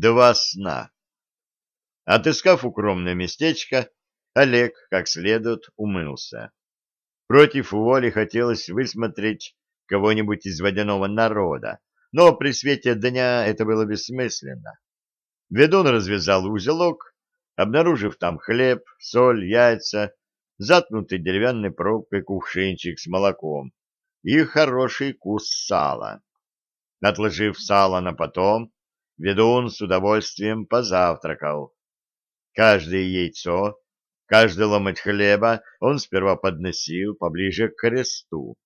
два сна. Отыскав укромное местечко, Олег как следует умылся. Против воли хотелось высмотреть кого-нибудь из водяного народа, но при свете дня это было бессмысленно. Ведун развязал узелок, обнаружив там хлеб, соль, яйца, заткнутый деревянной пробкой кувшинчик с молоком и хороший кус сала. Отложив сало на потом, ведун с удовольствием позавтракал. Каждое яйцо, каждый ломоть хлеба он сперва подносил поближе к кресту.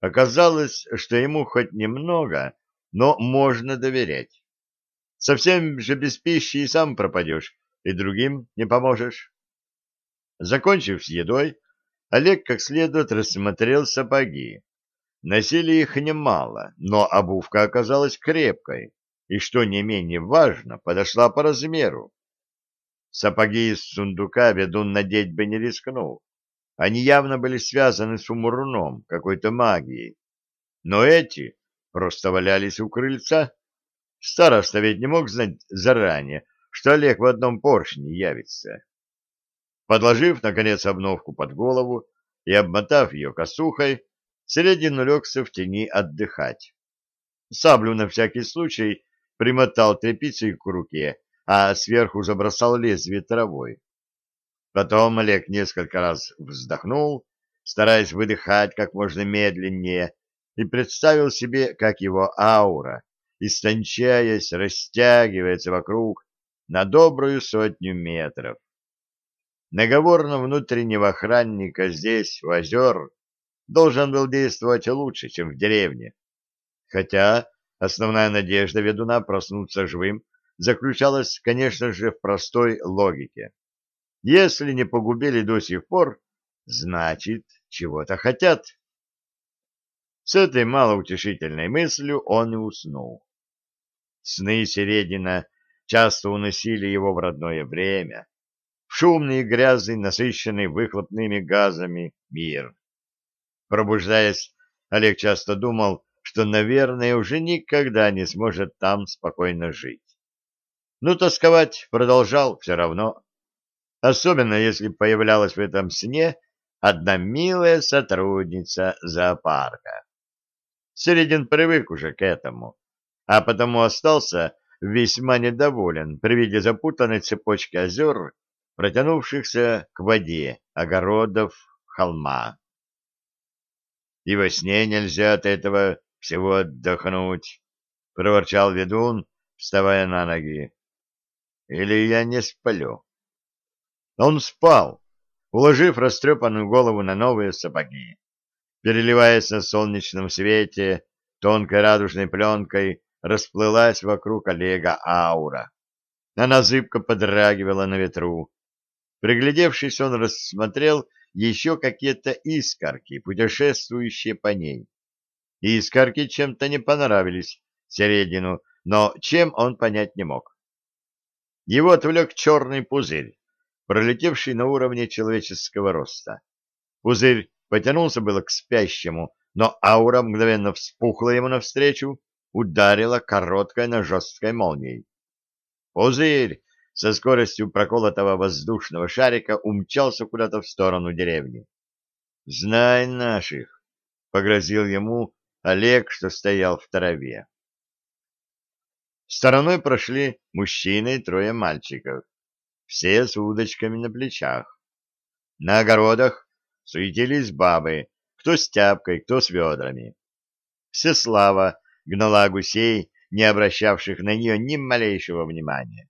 Оказалось, что ему хоть немного, но можно доверять. Совсем же без пищи и сам пропадешь, и другим не поможешь. Закончив с едой, Олег как следует рассмотрел сапоги. Носили их немало, но обувка оказалась крепкой и, что не менее важно, подошла по размеру. Сапоги из сундука ведун надеть бы не рискнул. Они явно были связаны с умурном, какой-то магией. Но эти просто валялись у крыльца. Староста ведь не мог знать заранее, что Олег в одном поршне явится. Подложив, наконец, обновку под голову и обмотав ее косухой, Середин улегся в тени отдыхать. Саблю на всякий случай примотал тряпицей к руке, а сверху забросал лезвие травой. Потом Олег несколько раз вздохнул, стараясь выдыхать как можно медленнее, и представил себе, как его аура, истончаясь, растягивается вокруг на добрую сотню метров. Наговор на внутреннего охранника здесь, у озер, должен был действовать лучше, чем в деревне. Хотя основная надежда ведуна проснуться живым заключалась, конечно же, в простой логике. Если не погубили до сих пор, значит, чего-то хотят. С этой малоутешительной мыслью он и уснул. Сны Середина часто уносили его в родное время, в шумный и грязный, насыщенный выхлопными газами мир. Пробуждаясь, Олег часто думал, что, наверное, уже никогда не сможет там спокойно жить. Но тосковать продолжал все равно, особенно если появлялась в этом сне одна милая сотрудница зоопарка. Середин привык уже к этому, а потому остался весьма недоволен при виде запутанной цепочки озер, протянувшихся к воде огородов холма и во сне нельзя от этого всего отдохнуть, — проворчал ведун, вставая на ноги. — Или я не сплю. Он спал, уложив растрепанную голову на новые сапоги. Переливаясь на солнечном свете, тонкой радужной пленкой расплылась вокруг Олега аура. Она зыбко подрагивала на ветру. Приглядевшись, он рассмотрел еще какие-то искорки, путешествующие по ней. И искорки чем-то не понравились Середину, но чем он понять не мог. Его отвлек черный пузырь, пролетевший на уровне человеческого роста. Пузырь потянулся было к спящему, но аура мгновенно вспухла ему навстречу, ударила короткой, но жесткой молнией. Пузырь со скоростью проколотого воздушного шарика умчался куда-то в сторону деревни. «Знай наших!» — погрозил ему Олег, что стоял в траве. Стороной прошли мужчины и трое мальчиков, все с удочками на плечах. На огородах суетились бабы, кто с тяпкой, кто с ведрами. Всеслава гнала гусей, не обращавших на нее ни малейшего внимания.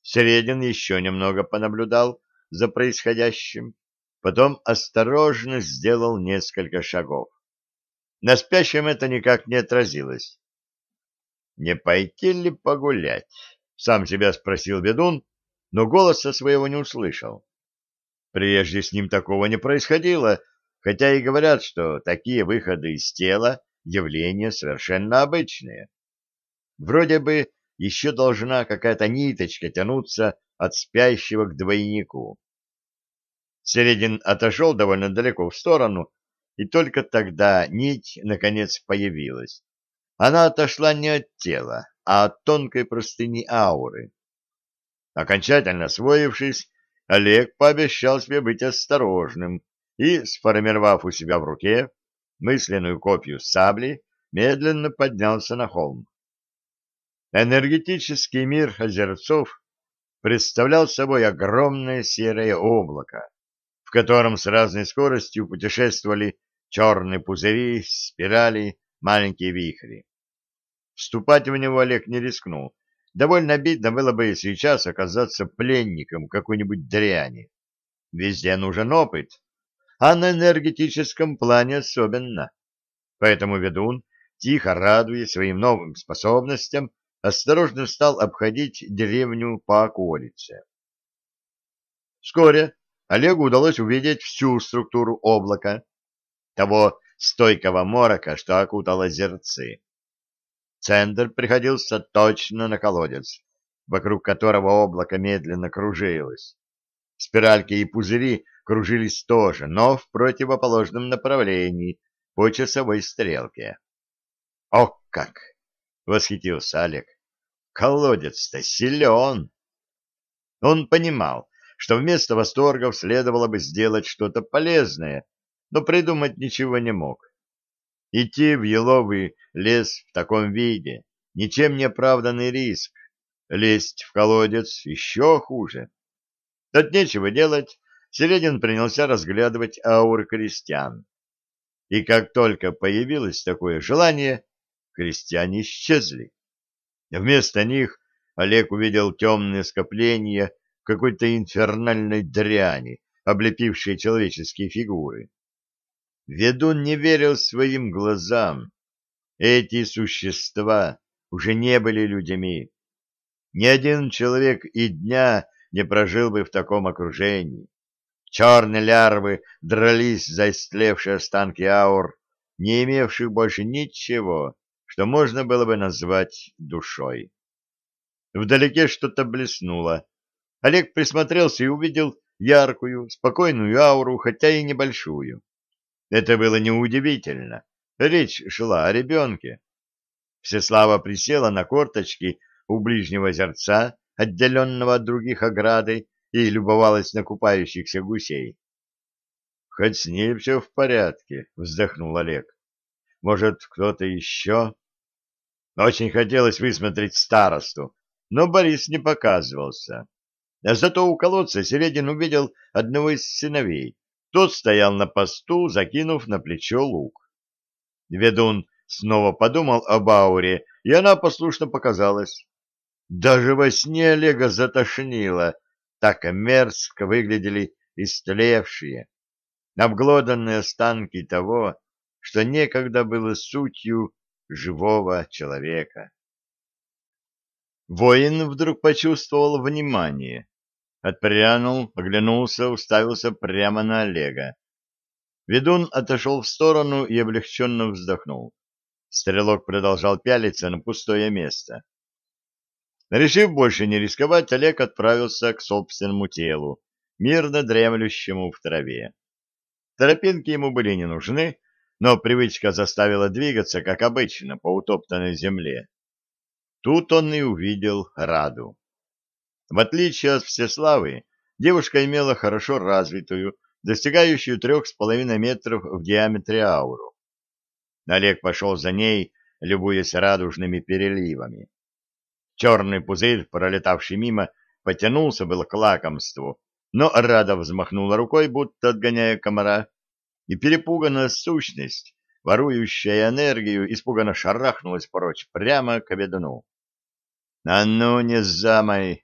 Середин еще немного понаблюдал за происходящим, потом осторожно сделал несколько шагов. На спящем это никак не отразилось. «Не пойти ли погулять?» — сам себя спросил ведун, но голоса своего не услышал. Прежде с ним такого не происходило, хотя и говорят, что такие выходы из тела — явления совершенно обычные. Вроде бы еще должна какая-то ниточка тянуться от спящего к двойнику. Середин отошел довольно далеко в сторону, и только тогда нить, наконец, появилась. Она отошла не от тела, а от тонкой простыни ауры. Окончательно освоившись, Олег пообещал себе быть осторожным и, сформировав у себя в руке мысленную копию сабли, медленно поднялся на холм. Энергетический мир озерцов представлял собой огромное серое облако, в котором с разной скоростью путешествовали черные пузыри, спирали, маленькие вихри. Вступать в него Олег не рискнул. Довольно обидно было бы сейчас оказаться пленником какой-нибудь дряни. Везде нужен опыт, а на энергетическом плане особенно. Поэтому ведун, тихо радуясь своим новым способностям, осторожно стал обходить деревню по околице. Вскоре Олегу удалось увидеть всю структуру облака, того стойкого морока, что окутал озерцы. Центр приходился точно на колодец, вокруг которого облако медленно кружилось. Спиральки и пузыри кружились тоже, но в противоположном направлении, по часовой стрелке. «О как!» — восхитился Олег. «Колодец-то силен!» Он понимал, что вместо восторгов следовало бы сделать что-то полезное, но придумать ничего не мог. Идти в еловый лес в таком виде — ничем не оправданный риск. Лезть в колодец еще хуже. Тут нечего делать, Середин принялся разглядывать ауры крестьян. И как только появилось такое желание, крестьяне исчезли. Вместо них Олег увидел темные скопления какой-то инфернальной дряни, облепившей человеческие фигуры. Ведун не верил своим глазам. Эти существа уже не были людьми. Ни один человек и дня не прожил бы в таком окружении. Черные лярвы дрались за истлевшие останки аур, не имевших больше ничего, что можно было бы назвать душой. Вдалеке что-то блеснуло. Олег присмотрелся и увидел яркую, спокойную ауру, хотя и небольшую. Это было неудивительно. Речь шла о ребенке. Всеслава присела на корточки у ближнего озерца, отделенного от других оградой, и любовалась на купающихся гусей. — Хоть с ней все в порядке, — вздохнул Олег. — Может, кто-то еще? Очень хотелось высмотреть старосту, но Борис не показывался. Зато у колодца Середин увидел одного из сыновей, тот стоял на посту, закинув на плечо лук. Ведун снова подумал об ауре, и она послушно показалась. Даже во сне Олега затошнило, так мерзко выглядели истлевшие, обглоданные останки того, что некогда было сутью живого человека. Воин вдруг почувствовал внимание. Отпрянул, оглянулся, уставился прямо на Олега. Ведун отошел в сторону и облегченно вздохнул. Стрелок продолжал пялиться на пустое место. Решив больше не рисковать, Олег отправился к собственному телу, мирно дремлющему в траве. Тропинки ему были не нужны, но привычка заставила двигаться, как обычно, по утоптанной земле. Тут он и увидел Раду. В отличие от Всеславы, девушка имела хорошо развитую, достигающую трех с половиной метров в диаметре ауру. Олег пошел за ней, любуясь радужными переливами. Черный пузырь, пролетавший мимо, потянулся было к лакомству, но Рада взмахнула рукой, будто отгоняя комара, и перепуганная сущность, ворующая энергию, испуганно шарахнулась прочь прямо к ведуну. — А ну, не замай!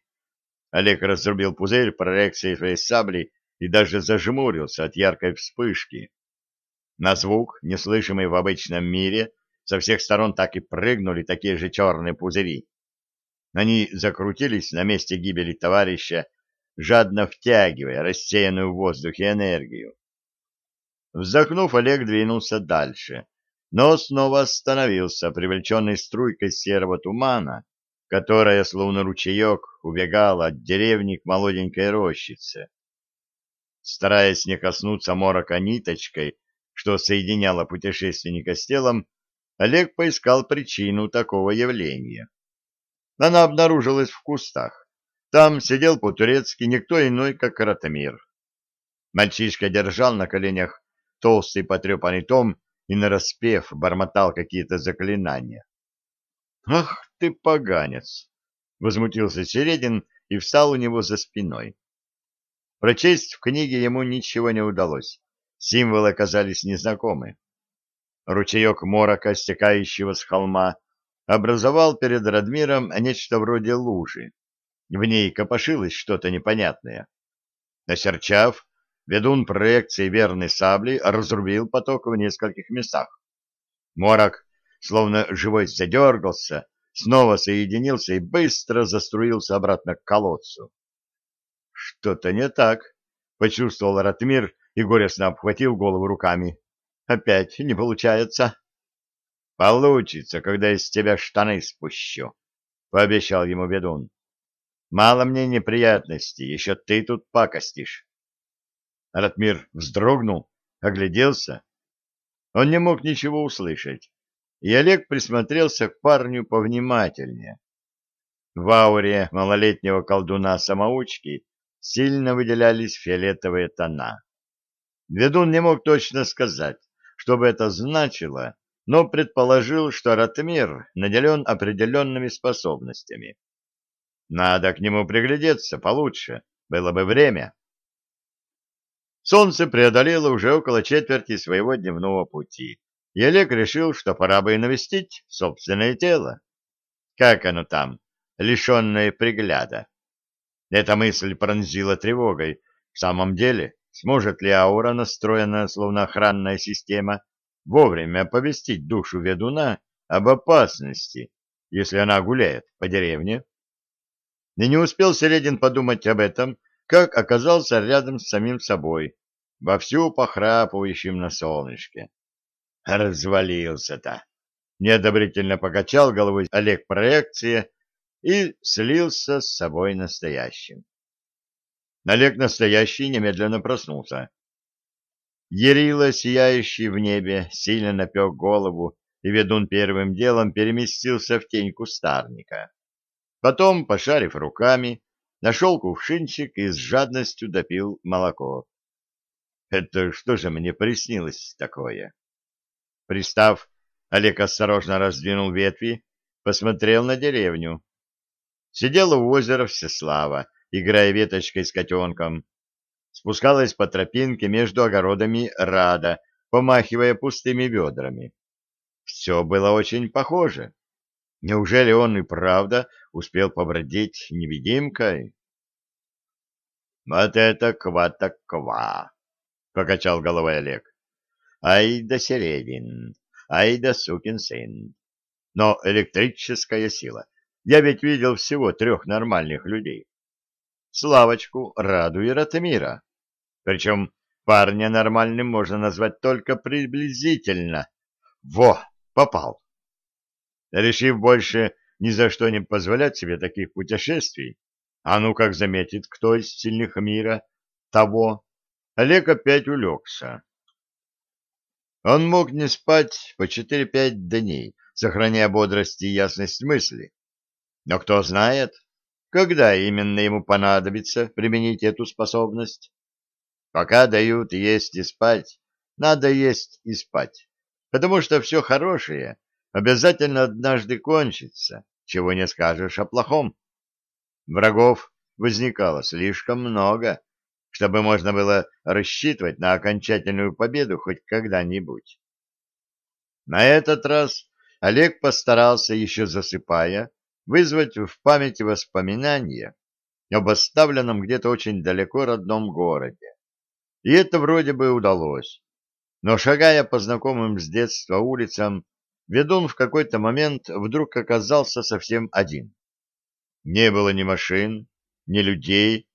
Олег разрубил пузырь прорекцией своей сабли и даже зажмурился от яркой вспышки. На звук, неслышимый в обычном мире, со всех сторон так и прыгнули такие же черные пузыри. Они закрутились на месте гибели товарища, жадно втягивая рассеянную в воздухе энергию. Вздохнув, Олег двинулся дальше, но снова остановился, привлеченный струйкой серого тумана, которая, словно ручеек, убегала от деревни к молоденькой рощице. Стараясь не коснуться морока ниточкой, что соединяло путешественника с телом, Олег поискал причину такого явления. она обнаружилась в кустах. Там сидел по-турецки никто иной, как Ратмир. Мальчишка держал на коленях толстый потрепанный том и нараспев бормотал какие-то заклинания. «Ах ты, поганец!» — возмутился Середин и встал у него за спиной. Прочесть в книге ему ничего не удалось. Символы оказались незнакомы. Ручеек морока, стекающего с холма, образовал перед Радмиром нечто вроде лужи. В ней копошилось что-то непонятное. Насерчав, ведун проекции верной сабли разрубил поток в нескольких местах. Морок, словно живой, задергался, снова соединился и быстро заструился обратно к колодцу. Что-то не так, почувствовал Ратмир и горестно обхватил голову руками. Опять не получается. Получится, когда из тебя штаны спущу, пообещал ему ведун. Мало мне неприятностей, еще ты тут пакостишь. Ратмир вздрогнул, огляделся. Он не мог ничего услышать, и Олег присмотрелся к парню повнимательнее. В ауре малолетнего колдуна-самоучки сильно выделялись фиолетовые тона. Ведун не мог точно сказать, что бы это значило, но предположил, что Ратмир наделен определенными способностями. Надо к нему приглядеться получше, было бы время. Солнце преодолело уже около четверти своего дневного пути, и Олег решил, что пора бы и навестить собственное тело. Как оно там, лишенное пригляда? Эта мысль пронзила тревогой. В самом деле, сможет ли аура, настроенная словно охранная система, вовремя оповестить душу ведуна об опасности, если она гуляет по деревне? И не успел Середин подумать об этом, как оказался рядом с самим собой, вовсю похрапывающим на солнышке. Развалился-то. Неодобрительно покачал головой Олег проекция и слился с собой настоящим. Олег настоящий немедленно проснулся. Ярила, сияющий в небе, сильно напек голову, и ведун первым делом переместился в тень кустарника. Потом, пошарив руками, нашел кувшинчик и с жадностью допил молоко. Это что же мне приснилось такое? Пристав, Олег осторожно раздвинул ветви, посмотрел на деревню. Сидела у озера Всеслава, играя веточкой с котенком. Спускалась по тропинке между огородами Рада, помахивая пустыми ведрами. Все было очень похоже. Неужели он и правда успел побродить невидимкой? — Вот это ква-так-ква! — покачал головой Олег. — Ай да середин, ай да сукин сын. Но электрическая сила. Я ведь видел всего трех нормальных людей. Славочку, Раду и Ратмира. Причем парня нормальным можно назвать только приблизительно. Во, попал. Решив больше ни за что не позволять себе таких путешествий, а ну как заметит кто из сильных мира того, Олег опять улегся. Он мог не спать по четыре-пять дней, сохраняя бодрость и ясность мысли. Но кто знает, когда именно ему понадобится применить эту способность. Пока дают есть и спать, надо есть и спать, потому что все хорошее обязательно однажды кончится, чего не скажешь о плохом. Врагов возникало слишком много, чтобы можно было рассчитывать на окончательную победу хоть когда-нибудь. На этот раз Олег постарался, еще засыпая, вызвать в памяти воспоминания об оставленном где-то очень далеко родном городе. И это вроде бы удалось. Но шагая по знакомым с детства улицам, ведун в какой-то момент вдруг оказался совсем один. Не было ни машин, ни людей,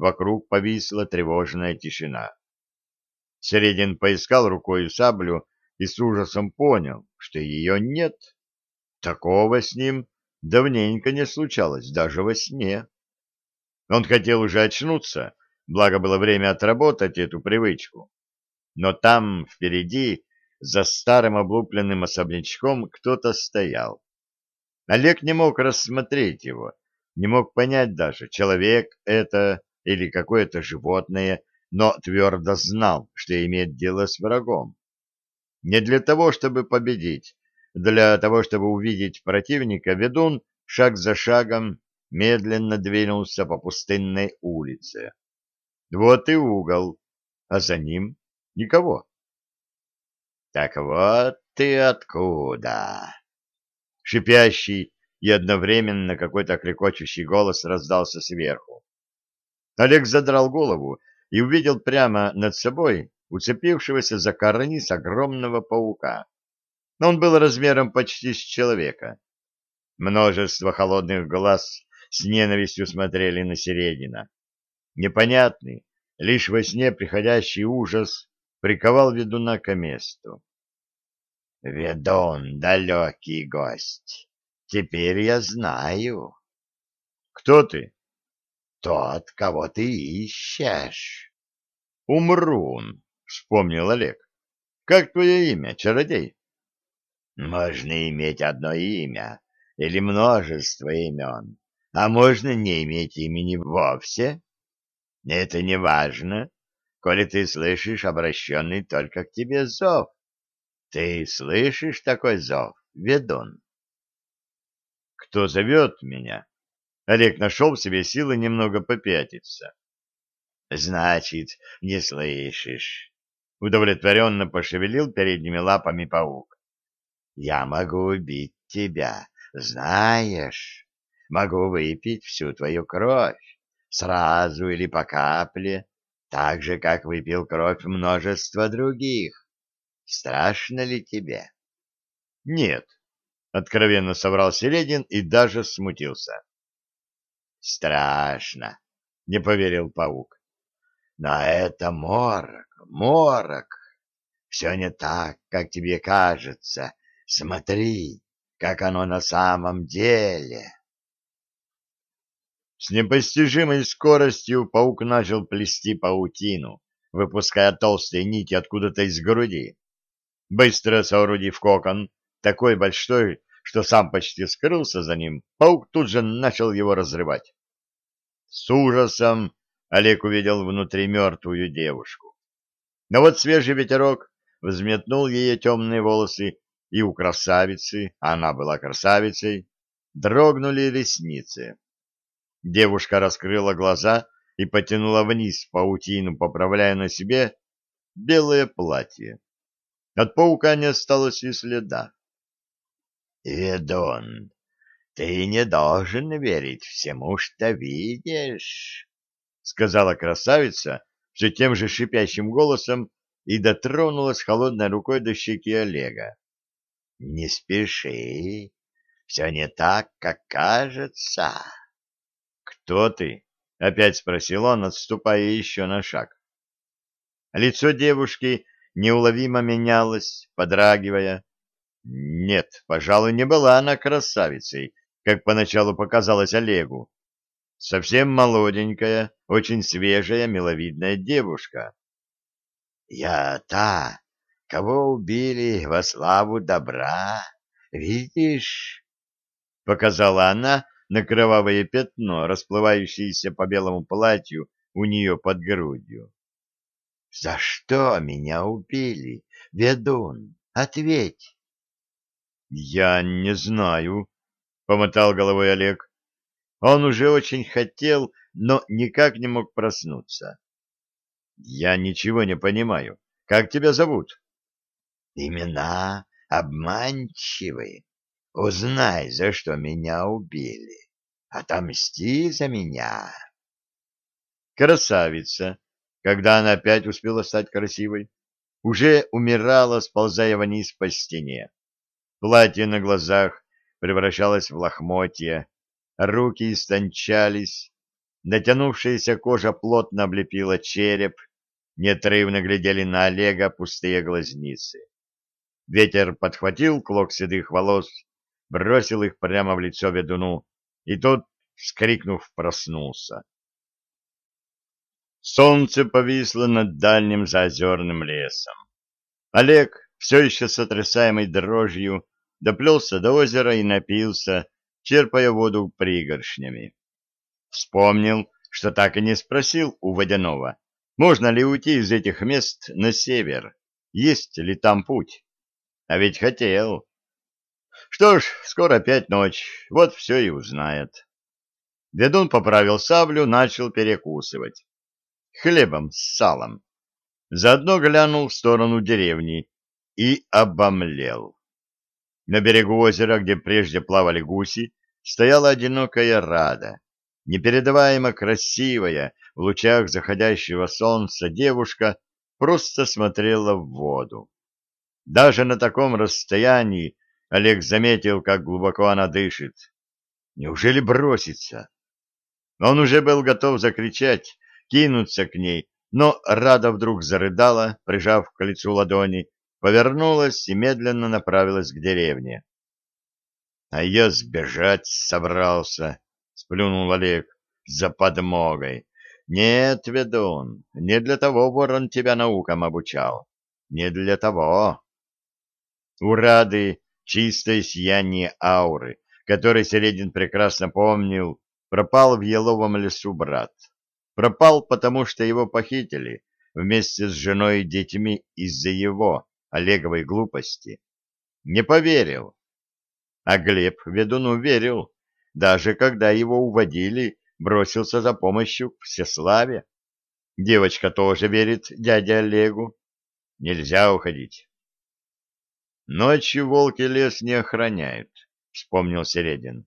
вокруг повисла тревожная тишина. Середин поискал рукой саблю и с ужасом понял, что ее нет. Такого с ним давненько не случалось, даже во сне. Он хотел уже очнуться, благо было время отработать эту привычку. Но там, впереди, за старым облупленным особнячком кто-то стоял. Олег не мог рассмотреть его, не мог понять даже, человек это или какое-то животное, но твердо знал, что имеет дело с врагом. Не для того, чтобы победить, для того, чтобы увидеть противника, ведун шаг за шагом медленно двинулся по пустынной улице. Вот и угол, а за ним никого. — Так вот ты откуда? Шипящий и одновременно какой-то крикочущий голос раздался сверху. Олег задрал голову и увидел прямо над собой уцепившегося за карниз огромного паука. Он был размером почти с человека. Множество холодных глаз с ненавистью смотрели на Середина. Непонятный, лишь во сне приходящий ужас приковал ведуна к месту. «Ведун, далекий гость, теперь я знаю». «Кто ты?» «Тот, кого ты ищешь». «Умрун», — вспомнил Олег. «Как твое имя, чародей?» «Можно иметь одно имя или множество имен, а можно не иметь имени вовсе. Это не важно, коли ты слышишь обращенный только к тебе зов. Ты слышишь такой зов, ведун? Кто зовет меня? Олег нашел в себе силы немного попятиться. Значит, не слышишь. Удовлетворенно пошевелил передними лапами паук. Я могу убить тебя, знаешь. Могу выпить всю твою кровь, сразу или по капле, так же, как выпил кровь множество других. Страшно ли тебе? — Нет, — откровенно соврал Середин и даже смутился. — Страшно, — не поверил паук. — Но это морок, морок. Все не так, как тебе кажется. Смотри, как оно на самом деле. С непостижимой скоростью паук начал плести паутину, выпуская толстые нити откуда-то из груди. Быстро соорудив кокон, такой большой, что сам почти скрылся за ним, паук тут же начал его разрывать. С ужасом Олег увидел внутри мертвую девушку. Но вот свежий ветерок взметнул ее темные волосы, и у красавицы, она была красавицей, дрогнули ресницы. Девушка раскрыла глаза и потянула вниз паутину, поправляя на себе белое платье. От паука не осталось и следа. — Ведун, ты не должен верить всему, что видишь, — сказала красавица все тем же шипящим голосом и дотронулась холодной рукой до щеки Олега. — Не спеши, все не так, как кажется. — Кто ты? — опять спросил он, отступая еще на шаг. Лицо девушки неуловимо менялась, подрагивая. Нет, пожалуй, не была она красавицей, как поначалу показалось Олегу. Совсем молоденькая, очень свежая, миловидная девушка. «Я та, кого убили во славу добра, видишь?» Показала она на кровавое пятно, расплывающееся по белому платью у нее под грудью. За что меня убили, ведун? Ответь. Я не знаю, помотал головой Олег. Он уже очень хотел, но никак не мог проснуться. Я ничего не понимаю. Как тебя зовут? Имена обманчивые. Узнай, за что меня убили. Отомсти за меня. Красавица, когда она опять успела стать красивой, уже умирала, сползая вниз по стене. Платье на глазах превращалось в лохмотья, руки истончались, натянувшаяся кожа плотно облепила череп, неотрывно глядели на Олега пустые глазницы. Ветер подхватил клок седых волос, бросил их прямо в лицо ведуну, и тот, вскрикнув, проснулся. Солнце повисло над дальним заозерным лесом. Олег, все еще сотрясаемый дрожью, доплелся до озера и напился, черпая воду пригоршнями. Вспомнил, что так и не спросил у Водянова, можно ли уйти из этих мест на север, есть ли там путь. А ведь хотел. Что ж, скоро опять ночь, вот все и узнает. Ведун поправил саблю, начал перекусывать. Хлебом с салом. Заодно глянул в сторону деревни и обомлел. На берегу озера, где прежде плавали гуси, стояла одинокая рада. Непередаваемо красивая, в лучах заходящего солнца девушка просто смотрела в воду. Даже на таком расстоянии Олег заметил, как глубоко она дышит. Неужели бросится? Он уже был готов закричать, кинуться к ней, но Рада вдруг зарыдала, прижав к лицу ладони, повернулась и медленно направилась к деревне. — А я сбежать собрался, — сплюнул Олег, — за подмогой. — Нет, ведун, не для того ворон тебя наукам обучал. Не для того. У Рады чистое сияние ауры, который Середин прекрасно помнил, пропал в еловом лесу брат. Пропал, потому что его похитили вместе с женой и детьми из-за его, Олеговой глупости. Не поверил. А Глеб ведуну верил, даже когда его уводили, бросился за помощью к Всеславе. Девочка тоже верит дяде Олегу. Нельзя уходить. Ночью волки лес не охраняют, вспомнил Середин.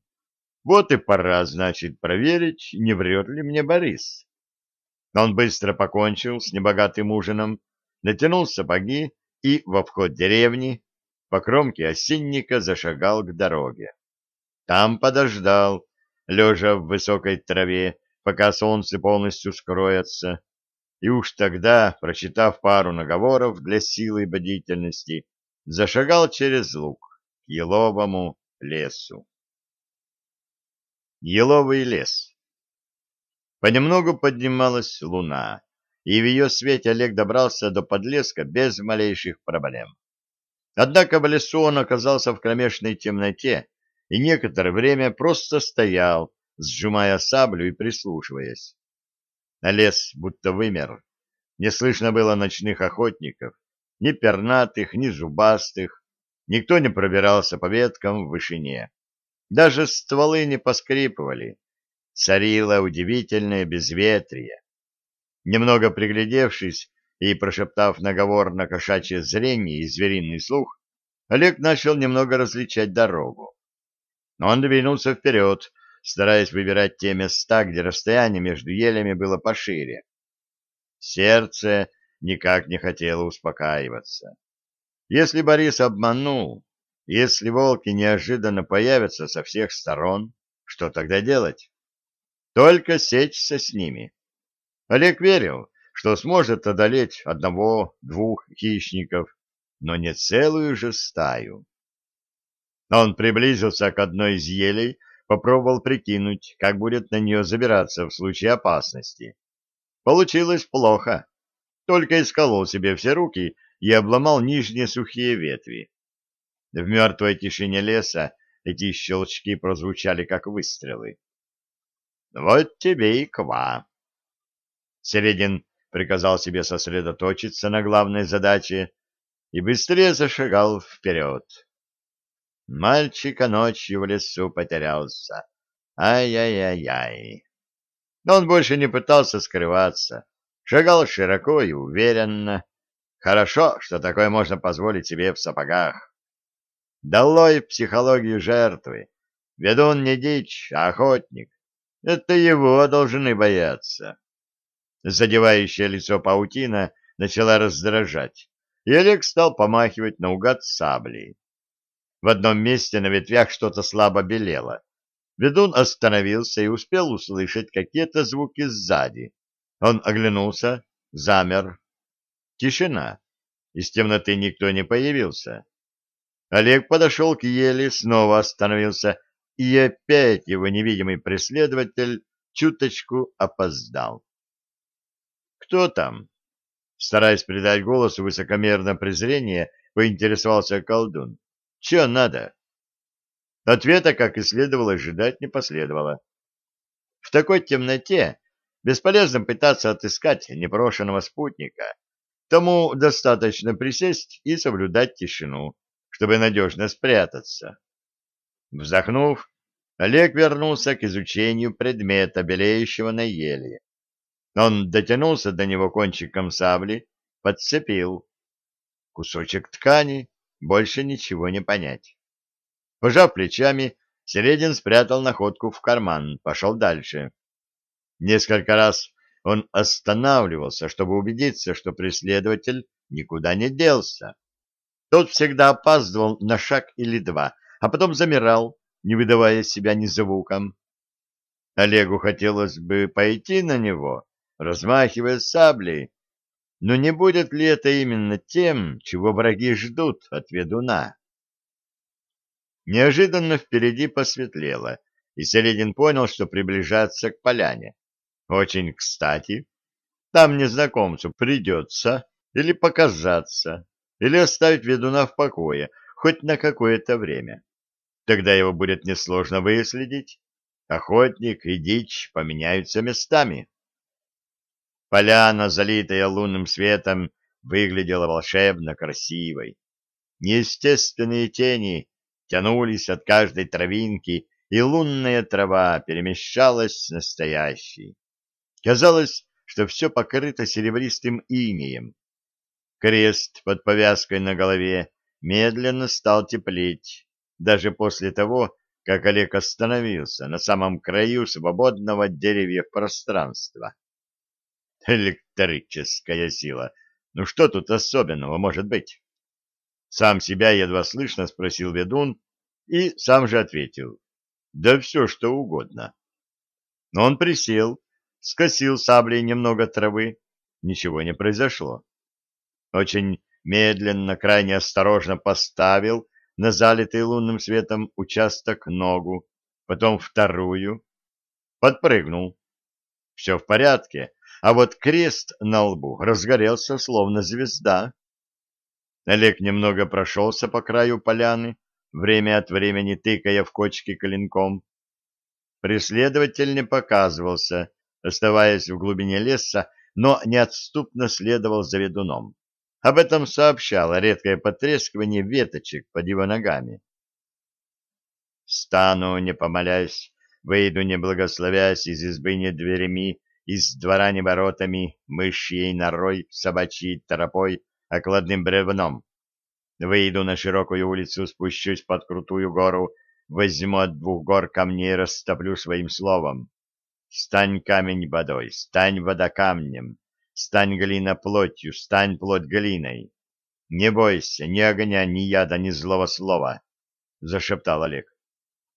Вот и пора, значит, проверить, не врет ли мне Борис. Он быстро покончил с небогатым ужином, натянул сапоги и во вход деревни по кромке осинника зашагал к дороге. Там подождал, лежа в высокой траве, пока солнце полностью скроется, и уж тогда, прочитав пару наговоров для силы и бодительности, зашагал через луг к еловому лесу. Еловый лес Понемногу поднималась луна, и в ее свете Олег добрался до подлеска без малейших проблем. Однако в лесу он оказался в кромешной темноте и некоторое время просто стоял, сжимая саблю и прислушиваясь. Лес будто вымер. Не слышно было ночных охотников, ни пернатых, ни зубастых. Никто не пробирался по веткам в вышине. Даже стволы не поскрипывали царило удивительное безветрие. Немного приглядевшись и прошептав наговор на кошачье зрение и звериный слух, Олег начал немного различать дорогу. Но он двинулся вперед, стараясь выбирать те места, где расстояние между елями было пошире. Сердце никак не хотело успокаиваться. Если Борис обманул, если волки неожиданно появятся со всех сторон, что тогда делать? Только сечься с ними. Олег верил, что сможет одолеть одного-двух хищников, но не целую же стаю. Он приблизился к одной из елей, попробовал прикинуть, как будет на нее забираться в случае опасности. Получилось плохо. Только исколол себе все руки и обломал нижние сухие ветви. В мертвой тишине леса эти щелчки прозвучали, как выстрелы. Вот тебе и ква. Середин приказал себе сосредоточиться на главной задаче и быстрее зашагал вперед. Мальчика ночью в лесу потерялся. Ай-яй-яй-яй. Но он больше не пытался скрываться. Шагал широко и уверенно. Хорошо, что такое можно позволить себе в сапогах. Долой психологию жертвы. Ведун не дичь, а охотник. Это его должны бояться. Задевающее лицо паутина начала раздражать, и Олег стал помахивать наугад саблей. В одном месте на ветвях что-то слабо белело. Ведун остановился и успел услышать какие-то звуки сзади. Он оглянулся, замер. Тишина. Из темноты никто не появился. Олег подошел к еле, снова остановился и опять его невидимый преследователь чуточку опоздал. «Кто там?» Стараясь придать голосу высокомерное презрение, поинтересовался колдун. «Че надо?» Ответа, как и следовало ожидать, не последовало. В такой темноте бесполезно пытаться отыскать непрошенного спутника. Тому достаточно присесть и соблюдать тишину, чтобы надежно спрятаться. Вздохнув, Олег вернулся к изучению предмета, белеющего на еле. Он дотянулся до него кончиком сабли, подцепил. Кусочек ткани, больше ничего не понять. Пожав плечами, Середин спрятал находку в карман, пошел дальше. Несколько раз он останавливался, чтобы убедиться, что преследователь никуда не делся. Тот всегда опаздывал на шаг или два, а потом замирал, не выдавая себя ни звуком. Олегу хотелось бы пойти на него, размахивая саблей, но не будет ли это именно тем, чего враги ждут от ведуна? Неожиданно впереди посветлело, и Селедин понял, что приближается к поляне. Очень кстати, там незнакомцу придется или показаться, или оставить ведуна в покое, хоть на какое-то время. Тогда его будет несложно выследить. Охотник и дичь поменяются местами. Поляна, залитая лунным светом, выглядела волшебно красивой. Неестественные тени тянулись от каждой травинки, и лунная трава перемещалась с настоящей. Казалось, что все покрыто серебристым инеем. Крест под повязкой на голове медленно стал теплеть, даже после того, как Олег остановился на самом краю свободного деревьев пространства. Электрическая сила. Ну что тут особенного может быть? Сам себя едва слышно спросил ведун и сам же ответил. Да все, что угодно. Но он присел, скосил саблей немного травы. Ничего не произошло. Очень медленно, крайне осторожно поставил на залитый лунным светом участок ногу, потом вторую, подпрыгнул. Все в порядке, а вот крест на лбу разгорелся, словно звезда. Олег немного прошелся по краю поляны, время от времени тыкая в кочки клинком. Преследователь не показывался, оставаясь в глубине леса, но неотступно следовал за ведуном. Об этом сообщало редкое потрескивание веточек под его ногами. «Стану, не помолясь, выйду, не благословясь, из избы не дверями, из двора не воротами, мышьей норой, собачьей тропой, окладным бревном. Выйду на широкую улицу, спущусь под крутую гору, возьму от двух гор камней, растоплю своим словом. Стань камень водой, стань вода камнем, Стань глина плотью, стань плоть глиной. Не бойся ни огня, ни яда, ни злого слова, — зашептал Олег.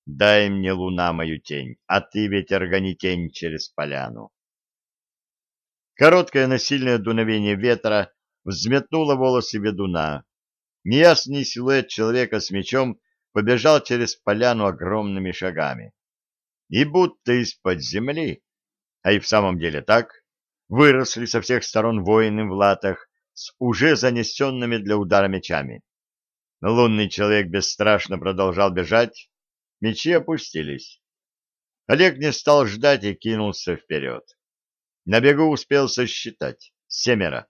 Дай мне, луна, мою тень, а ты, ветер, гони тень через поляну. Короткое насильное дуновение ветра взметнуло волосы ведуна. Неясный силуэт человека с мечом побежал через поляну огромными шагами. И будто из-под земли, а и в самом деле так, выросли со всех сторон воины в латах с уже занесенными для удара мечами. Лунный человек бесстрашно продолжал бежать, мечи опустились. Олег не стал ждать и кинулся вперед. На бегу успел сосчитать семеро.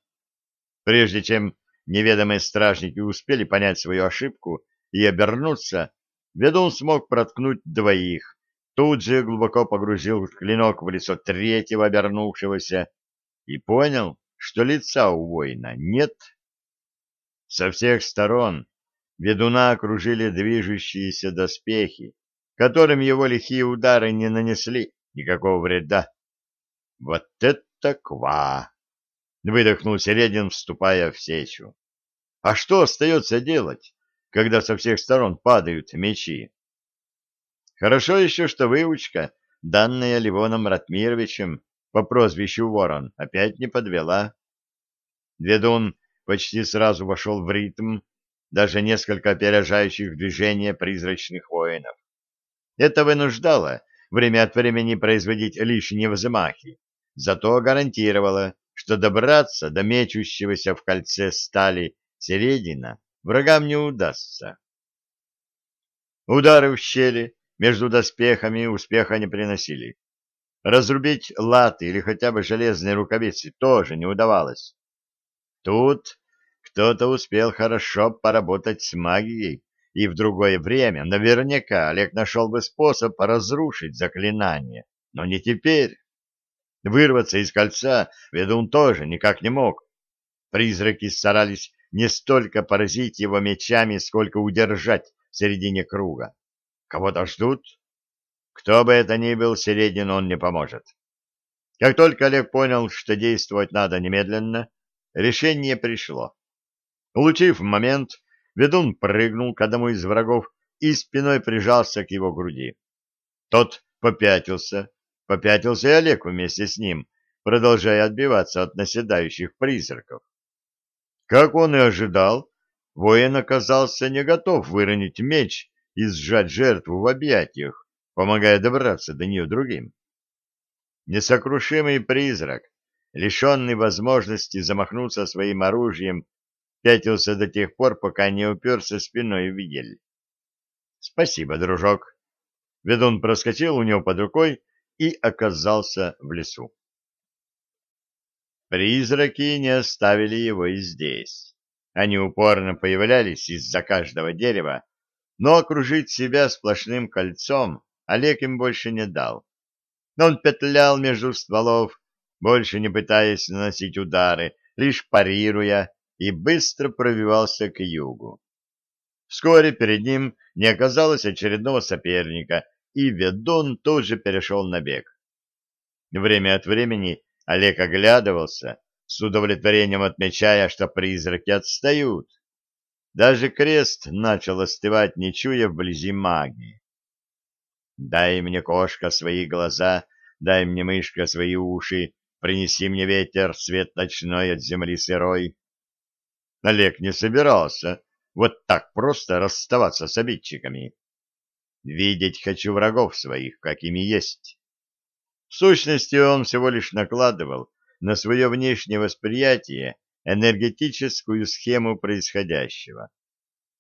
Прежде чем неведомые стражники успели понять свою ошибку и обернуться, ведун смог проткнуть двоих, тут же глубоко погрузил клинок в лицо третьего обернувшегося и понял, что лица у воина нет. Со всех сторон ведуна окружили движущиеся доспехи, которым его лихие удары не нанесли никакого вреда. Вот это ква! Выдохнул Середин, вступая в сечу. А что остается делать, когда со всех сторон падают мечи? Хорошо еще, что выучка, данная Ливоном Ратмировичем, по прозвищу Ворон опять не подвела. Ведун почти сразу вошел в ритм, даже несколько опережающих движения призрачных воинов. Это вынуждало время от времени производить лишние взмахи, зато гарантировало, что добраться до мечущегося в кольце стали середина врагам не удастся. Удары в щели между доспехами успеха не приносили. Разрубить латы или хотя бы железные рукавицы тоже не удавалось. Тут кто-то успел хорошо поработать с магией, и в другое время наверняка Олег нашел бы способ разрушить заклинание, но не теперь. Вырваться из кольца ведун тоже никак не мог. Призраки старались не столько поразить его мечами, сколько удержать в середине круга. Кого-то ждут? Кто бы это ни был, Середин он не поможет. Как только Олег понял, что действовать надо немедленно, решение пришло. Улучив момент, ведун прыгнул к одному из врагов и спиной прижался к его груди. Тот попятился, попятился и Олег вместе с ним, продолжая отбиваться от наседающих призраков. Как он и ожидал, воин оказался не готов выронить меч и сжать жертву в объятиях, помогая добраться до нее другим. Несокрушимый призрак, лишенный возможности замахнуться своим оружием, пятился до тех пор, пока не уперся спиной в ель. — Спасибо, дружок. Ведун проскочил у него под рукой и оказался в лесу. Призраки не оставили его и здесь. Они упорно появлялись из-за каждого дерева, но окружить себя сплошным кольцом Олег им больше не дал. Он петлял между стволов, больше не пытаясь наносить удары, лишь парируя, и быстро пробивался к югу. Вскоре перед ним не оказалось очередного соперника, и ведун тоже перешел на бег. Время от времени Олег оглядывался, с удовлетворением отмечая, что призраки отстают. Даже крест начал остывать, не чуя вблизи магии. «Дай мне, кошка, свои глаза, дай мне, мышка, свои уши, принеси мне ветер, свет ночной от земли сырой». Олег не собирался вот так просто расставаться с обидчиками. Видеть хочу врагов своих, какими есть. В сущности, он всего лишь накладывал на свое внешнее восприятие энергетическую схему происходящего.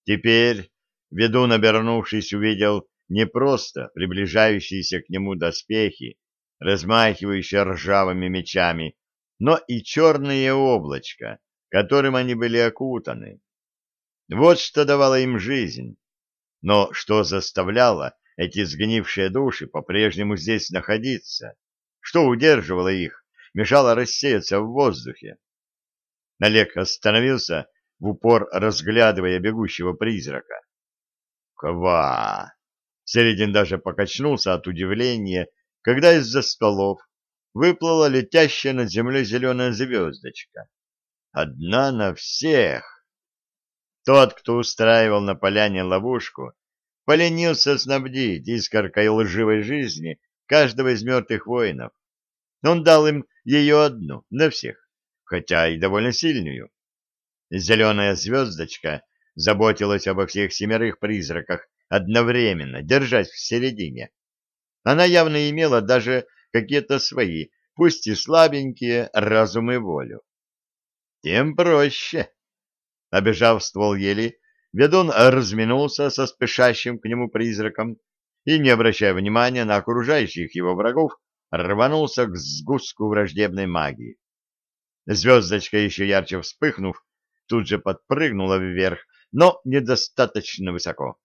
Теперь, ведун, обернувшись, увидел не просто приближающиеся к нему доспехи, размахивающие ржавыми мечами, но и черное облачко, которым они были окутаны. Вот что давало им жизнь. Но что заставляло эти сгнившие души по-прежнему здесь находиться? Что удерживало их, мешало рассеяться в воздухе? Олег остановился, в упор разглядывая бегущего призрака. «Ква!» Середин даже покачнулся от удивления, когда из-за столов выплыла летящая над землей зеленая звездочка. Одна на всех. Тот, кто устраивал на поляне ловушку, поленился снабдить искоркой лживой жизни каждого из мертвых воинов. Он дал им ее одну, на всех, хотя и довольно сильную. Зеленая звездочка заботилась обо всех семерых призраках одновременно, держась в середине. Она явно имела даже какие-то свои, пусть и слабенькие, разум и волю. Тем проще. Обежав ствол ели, ведун разминулся со спешащим к нему призраком и, не обращая внимания на окружающих его врагов, рванулся к сгустку враждебной магии. Звездочка, еще ярче вспыхнув, тут же подпрыгнула вверх, но недостаточно высоко.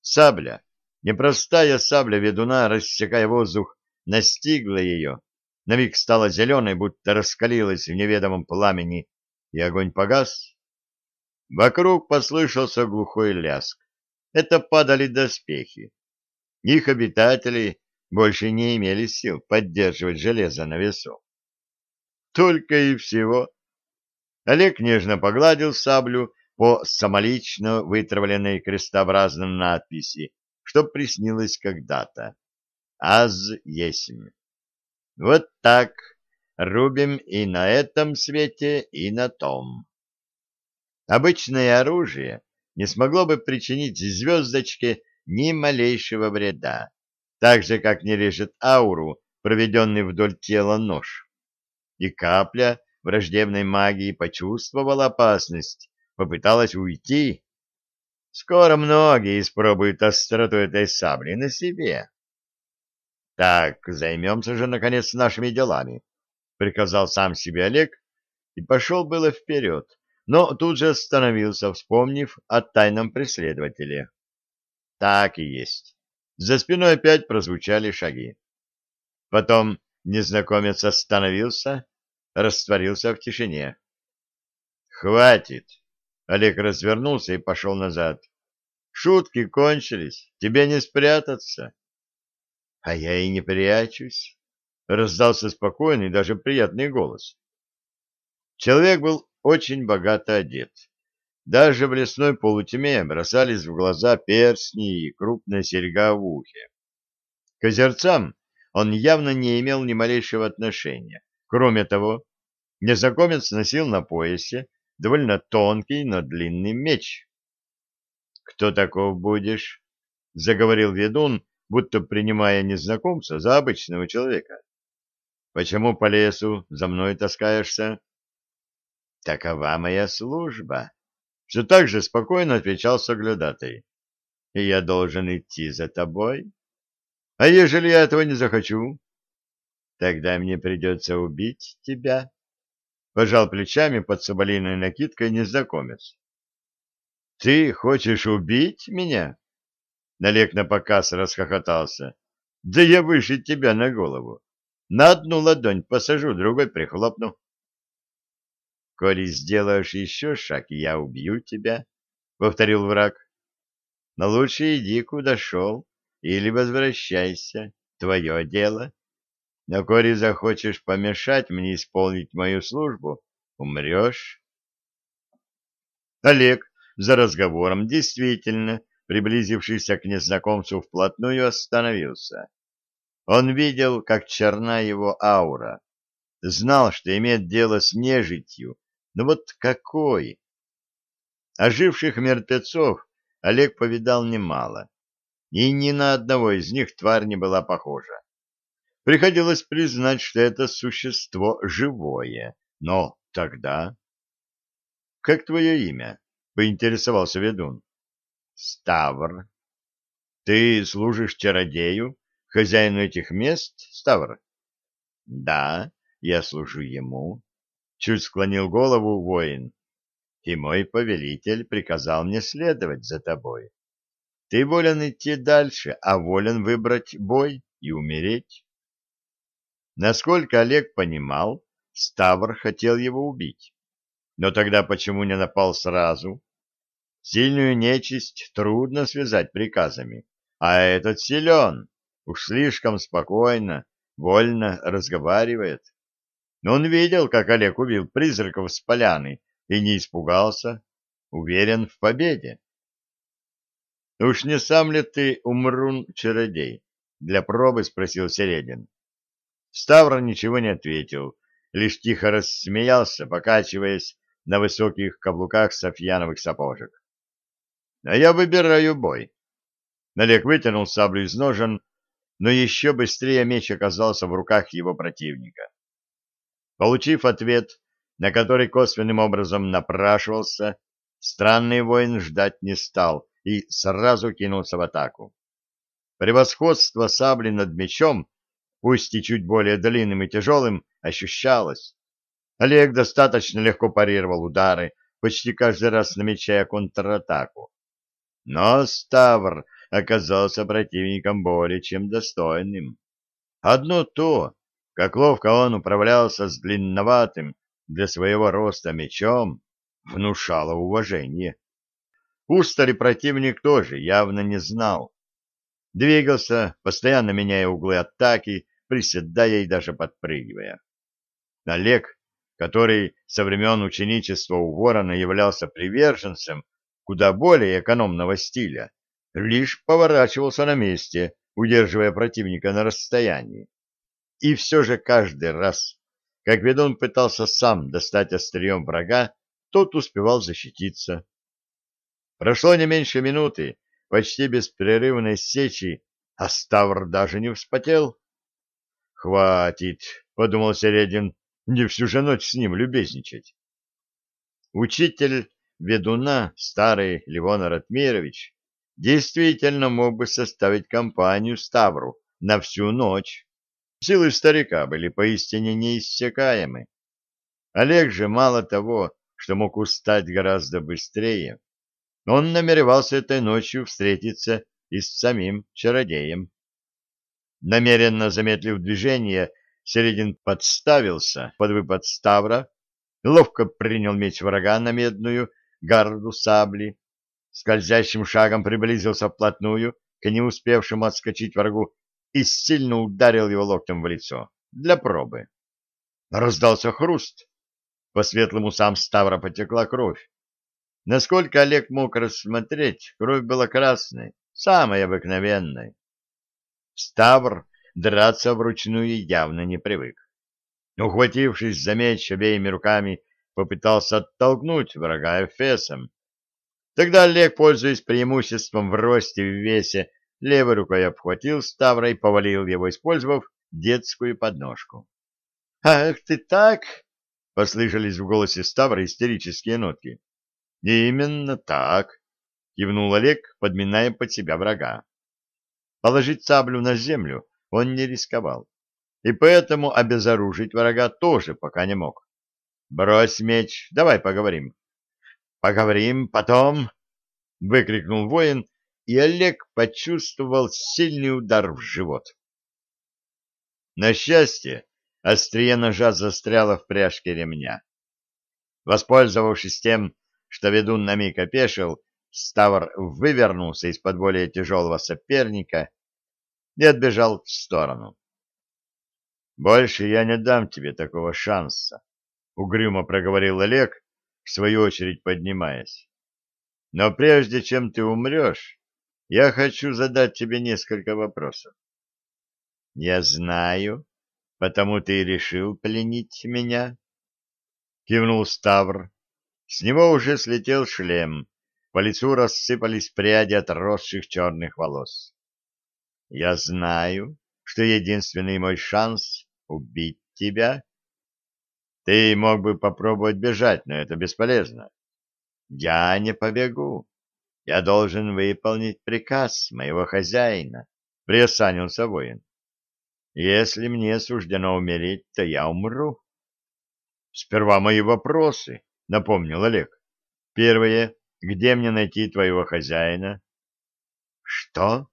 Сабля, непростая сабля ведуна, рассекая воздух, настигла ее, на миг стала зеленой, будто раскалилась в неведомом пламени, и огонь погас. Вокруг послышался глухой ляск. Это падали доспехи. Их обитатели больше не имели сил поддерживать железо на весу. Только и всего. Олег нежно погладил саблю по самолично вытравленной крестообразной надписи, что приснилось когда-то. «Аз есмь». Вот так рубим и на этом свете, и на том. Обычное оружие не смогло бы причинить звездочке ни малейшего вреда, так же, как не режет ауру, проведенный вдоль тела нож. И капля враждебной магии почувствовала опасность, попыталась уйти. Скоро многие испробуют остроту этой сабли на себе. — Так, займемся же, наконец, нашими делами, — приказал сам себе Олег и пошел было вперед, но тут же остановился, вспомнив о тайном преследователе. Так и есть. За спиной опять прозвучали шаги. Потом незнакомец остановился, растворился в тишине. «Хватит!» — Олег развернулся и пошел назад. «Шутки кончились, тебе не спрятаться». «А я и не прячусь», — раздался спокойный, даже приятный голос. Человек был очень богато одет. Даже в лесной полутьме бросались в глаза перстни и крупная серьга в ухе. К озерцам он явно не имел ни малейшего отношения. Кроме того, незнакомец носил на поясе довольно тонкий, но длинный меч. «Кто таков будешь?» — заговорил ведун, будто принимая незнакомца за обычного человека. «Почему по лесу за мной таскаешься?» «Такова моя служба», все так же спокойно отвечал соглядатай. — И я должен идти за тобой? А ежели я этого не захочу? Тогда мне придется убить тебя. Пожал плечами под соболиной накидкой незнакомец. — Ты хочешь убить меня? Налег на показ расхохотался. — Да я выше тебя на голову. На одну ладонь посажу, другой прихлопну. — Коли сделаешь еще шаг, я убью тебя, — повторил враг. — Но лучше иди, куда шел, или возвращайся, твое дело. Но коли захочешь помешать мне исполнить мою службу, умрешь. Олег за разговором действительно, приблизившийся к незнакомцу вплотную, остановился. Он видел, как черна его аура, знал, что имеет дело с нежитью, ну вот какой? Оживших мертвецов Олег повидал немало, и ни на одного из них тварь не была похожа. Приходилось признать, что это существо живое, но тогда... — Как твое имя? — поинтересовался ведун. — Ставр. — Ты служишь чародею, хозяину этих мест, Ставр? — Да, я служу ему. Чуть склонил голову воин. И мой повелитель приказал мне следовать за тобой. Ты волен идти дальше, а волен выбрать бой и умереть. Насколько Олег понимал, Ставр хотел его убить. Но тогда почему не напал сразу? Сильную нечисть трудно связать приказами, а этот силен, уж слишком спокойно, вольно разговаривает. Он видел, как Олег убил призраков с поляны, и не испугался, уверен в победе. — Уж не сам ли ты, Умрун-чародей? — для пробы спросил Середин. Ставр ничего не ответил, лишь тихо рассмеялся, покачиваясь на высоких каблуках софьяновых сапожек. — А я выбираю бой. Олег вытянул саблю из ножен, но еще быстрее меч оказался в руках его противника. Получив ответ, на который косвенным образом напрашивался, странный воин ждать не стал и сразу кинулся в атаку. Превосходство сабли над мечом, пусть и чуть более длинным и тяжелым, ощущалось. Олег достаточно легко парировал удары, почти каждый раз намечая контратаку. Но Ставр оказался противником более чем достойным. Одно то, как ловко он управлялся с длинноватым для своего роста мечом, внушало уважение. Устали противник тоже явно не знал. Двигался, постоянно меняя углы атаки, приседая и даже подпрыгивая. Олег, который со времен ученичества у ворона являлся приверженцем куда более экономного стиля, лишь поворачивался на месте, удерживая противника на расстоянии. И все же каждый раз, как ведун пытался сам достать острием врага, тот успевал защититься. Прошло не меньше минуты, почти беспрерывной сечи, а Ставр даже не вспотел. «Хватит», — подумал Середин, — «не всю же ночь с ним любезничать». Учитель ведуна старый Ливон Ратмирович действительно мог бы составить компанию Ставру на всю ночь. Силы старика были поистине неиссякаемы. Олег же мало того, что мог устать гораздо быстрее, он намеревался этой ночью встретиться и с самим чародеем. Намеренно замедлив движение, Середин подставился под выпад Ставра, ловко принял меч врага на медную гарду сабли, скользящим шагом приблизился вплотную к не успевшему отскочить врагу и сильно ударил его локтем в лицо для пробы. Раздался хруст. По светлым усам Ставра потекла кровь. Насколько Олег мог рассмотреть, кровь была красной, самой обыкновенной. Ставр драться вручную явно не привык. Ухватившись за меч обеими руками, попытался оттолкнуть врага Эфесом. Тогда Олег, пользуясь преимуществом в росте и весе, левой рукой обхватил Ставра и повалил его, использовав детскую подножку. «Ах ты так!» — послышались в голосе Ставра истерические нотки. «Именно так!» — кивнул Олег, подминая под себя врага. Положить саблю на землю он не рисковал, и поэтому обезоружить врага тоже пока не мог. «Брось меч, давай поговорим». «Поговорим потом!» — выкрикнул воин, и Олег почувствовал сильный удар в живот. На счастье, острие ножа застряло в пряжке ремня. Воспользовавшись тем, что ведун на миг опешил, Ставр вывернулся из-под более тяжелого соперника и отбежал в сторону. «Больше я не дам тебе такого шанса», — угрюмо проговорил Олег, в свою очередь поднимаясь. «Но прежде чем ты умрешь, я хочу задать тебе несколько вопросов». «Я знаю, потому ты и решил пленить меня?» — кивнул Ставр. С него уже слетел шлем, по лицу рассыпались пряди отросших черных волос. Я знаю, что единственный мой шанс — убить тебя. Ты мог бы попробовать бежать, но это бесполезно. Я не побегу. Я должен выполнить приказ моего хозяина, — приосанился воин. Если мне суждено умереть, то я умру. Сперва мои вопросы, — напомнил Олег. Первое. Где мне найти твоего хозяина? Что?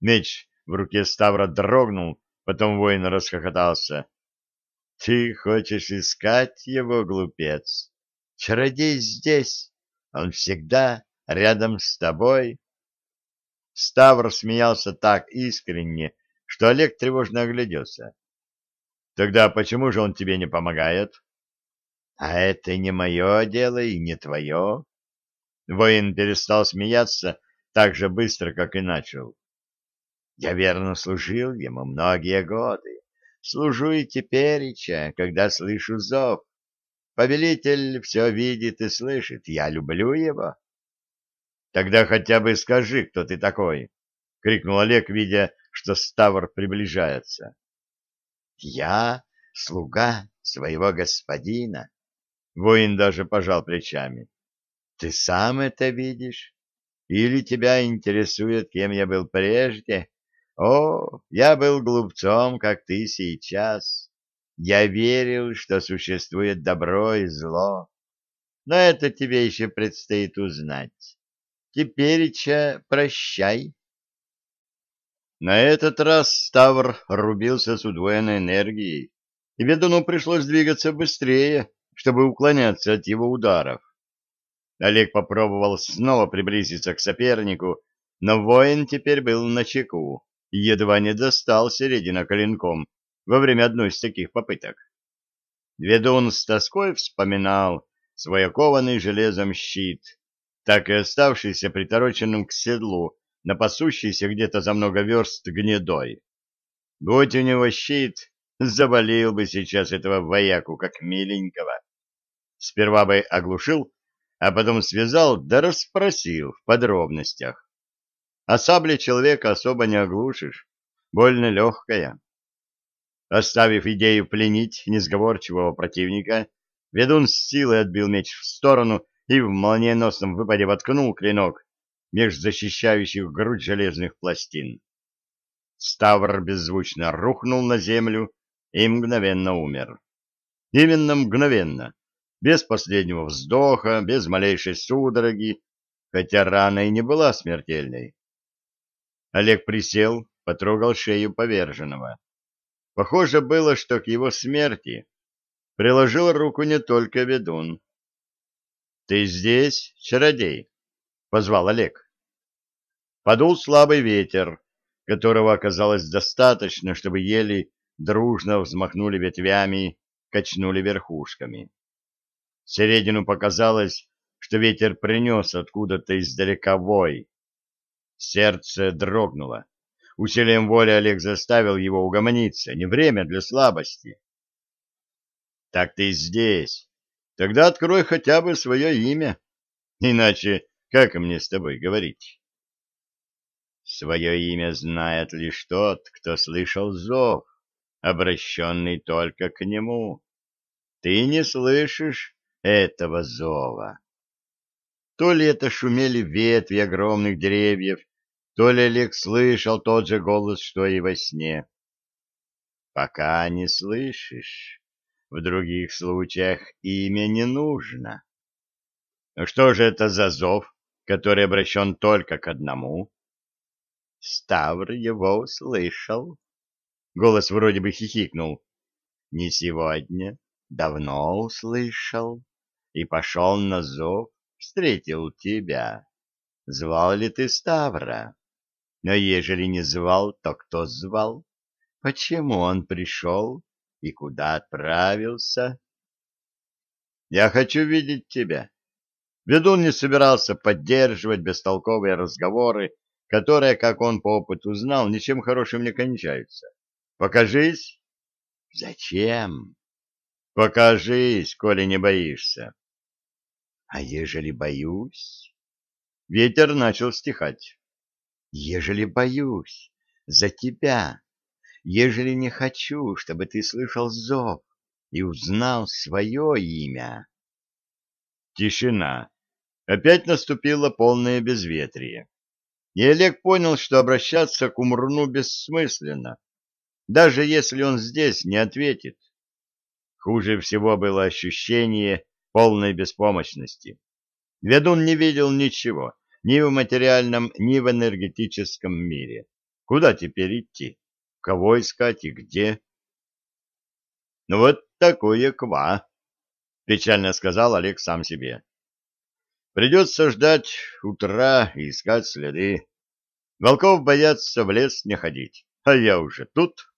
Меч в руке Ставра дрогнул, потом воин расхохотался. — Ты хочешь искать его, глупец? Чародей здесь, он всегда рядом с тобой. Ставр смеялся так искренне, что Олег тревожно огляделся. — Тогда почему же он тебе не помогает? — А это не мое дело и не твое. Воин перестал смеяться так же быстро, как и начал. Я верно служил ему многие годы. Служу и тепереча, когда слышу зов. Повелитель все видит и слышит. Я люблю его. Тогда хотя бы скажи, кто ты такой, — крикнул Олег, видя, что Ставр приближается. Я слуга своего господина. Воин даже пожал плечами. Ты сам это видишь? Или тебя интересует, кем я был прежде? О, я был глупцом, как ты сейчас. Я верил, что существует добро и зло. Но это тебе еще предстоит узнать. Теперь-ча прощай. На этот раз Ставр рубился с удвоенной энергией, и ведуну пришлось двигаться быстрее, чтобы уклоняться от его ударов. Олег попробовал снова приблизиться к сопернику, но воин теперь был на чеку едва не достал середина коленком во время одной из таких попыток. Ведун с тоской вспоминал свой окованный железом щит, так и оставшийся притороченным к седлу, напасущийся где-то за много верст гнедой. Будь у него щит, завалил бы сейчас этого вояку, как миленького. Сперва бы оглушил, а потом связал да расспросил в подробностях а сабли человека особо не оглушишь, больно легкая. Оставив идею пленить несговорчивого противника, ведун с силой отбил меч в сторону и в молниеносном выпаде воткнул клинок меж защищающих грудь железных пластин. Ставр беззвучно рухнул на землю и мгновенно умер. Именно мгновенно, без последнего вздоха, без малейшей судороги, хотя рана и не была смертельной. Олег присел, потрогал шею поверженного. Похоже было, что к его смерти приложил руку не только ведун. — Ты здесь, чародей? — позвал Олег. Подул слабый ветер, которого оказалось достаточно, чтобы ели дружно взмахнули ветвями, качнули верхушками. Середину показалось, что ветер принес откуда-то издалека вой. Сердце дрогнуло. Усилием воли Олег заставил его угомониться. Не время для слабости. Так ты здесь. Тогда открой хотя бы свое имя. Иначе как мне с тобой говорить? Свое имя знает лишь тот, кто слышал зов, обращенный только к нему. Ты не слышишь этого зова. То ли это шумели ветви огромных деревьев, то ли Олег слышал тот же голос, что и во сне. Пока не слышишь, в других случаях имя не нужно. Ну что же это за зов, который обращен только к одному? Ставр его услышал. Голос вроде бы хихикнул. Не сегодня, давно услышал. И пошел на зов, встретил тебя. Звал ли ты Ставра? Но ежели не звал, то кто звал? Почему он пришел и куда отправился? Я хочу видеть тебя. Ведун не собирался поддерживать бестолковые разговоры, которые, как он по опыту знал, ничем хорошим не кончаются. Покажись. Зачем? Покажись, коли не боишься. А ежели боюсь? Ветер начал стихать ежели боюсь за тебя, ежели не хочу, чтобы ты слышал зов и узнал свое имя. Тишина. Опять наступило полное безветрие. И Олег понял, что обращаться к Умруну бессмысленно, даже если он здесь не ответит. Хуже всего было ощущение полной беспомощности. Ведун не видел ничего, ни в материальном, ни в энергетическом мире. Куда теперь идти? Кого искать и где? Ну вот такое ква, печально сказал Олег сам себе. Придется ждать утра и искать следы. Волков боятся в лес не ходить, а я уже тут.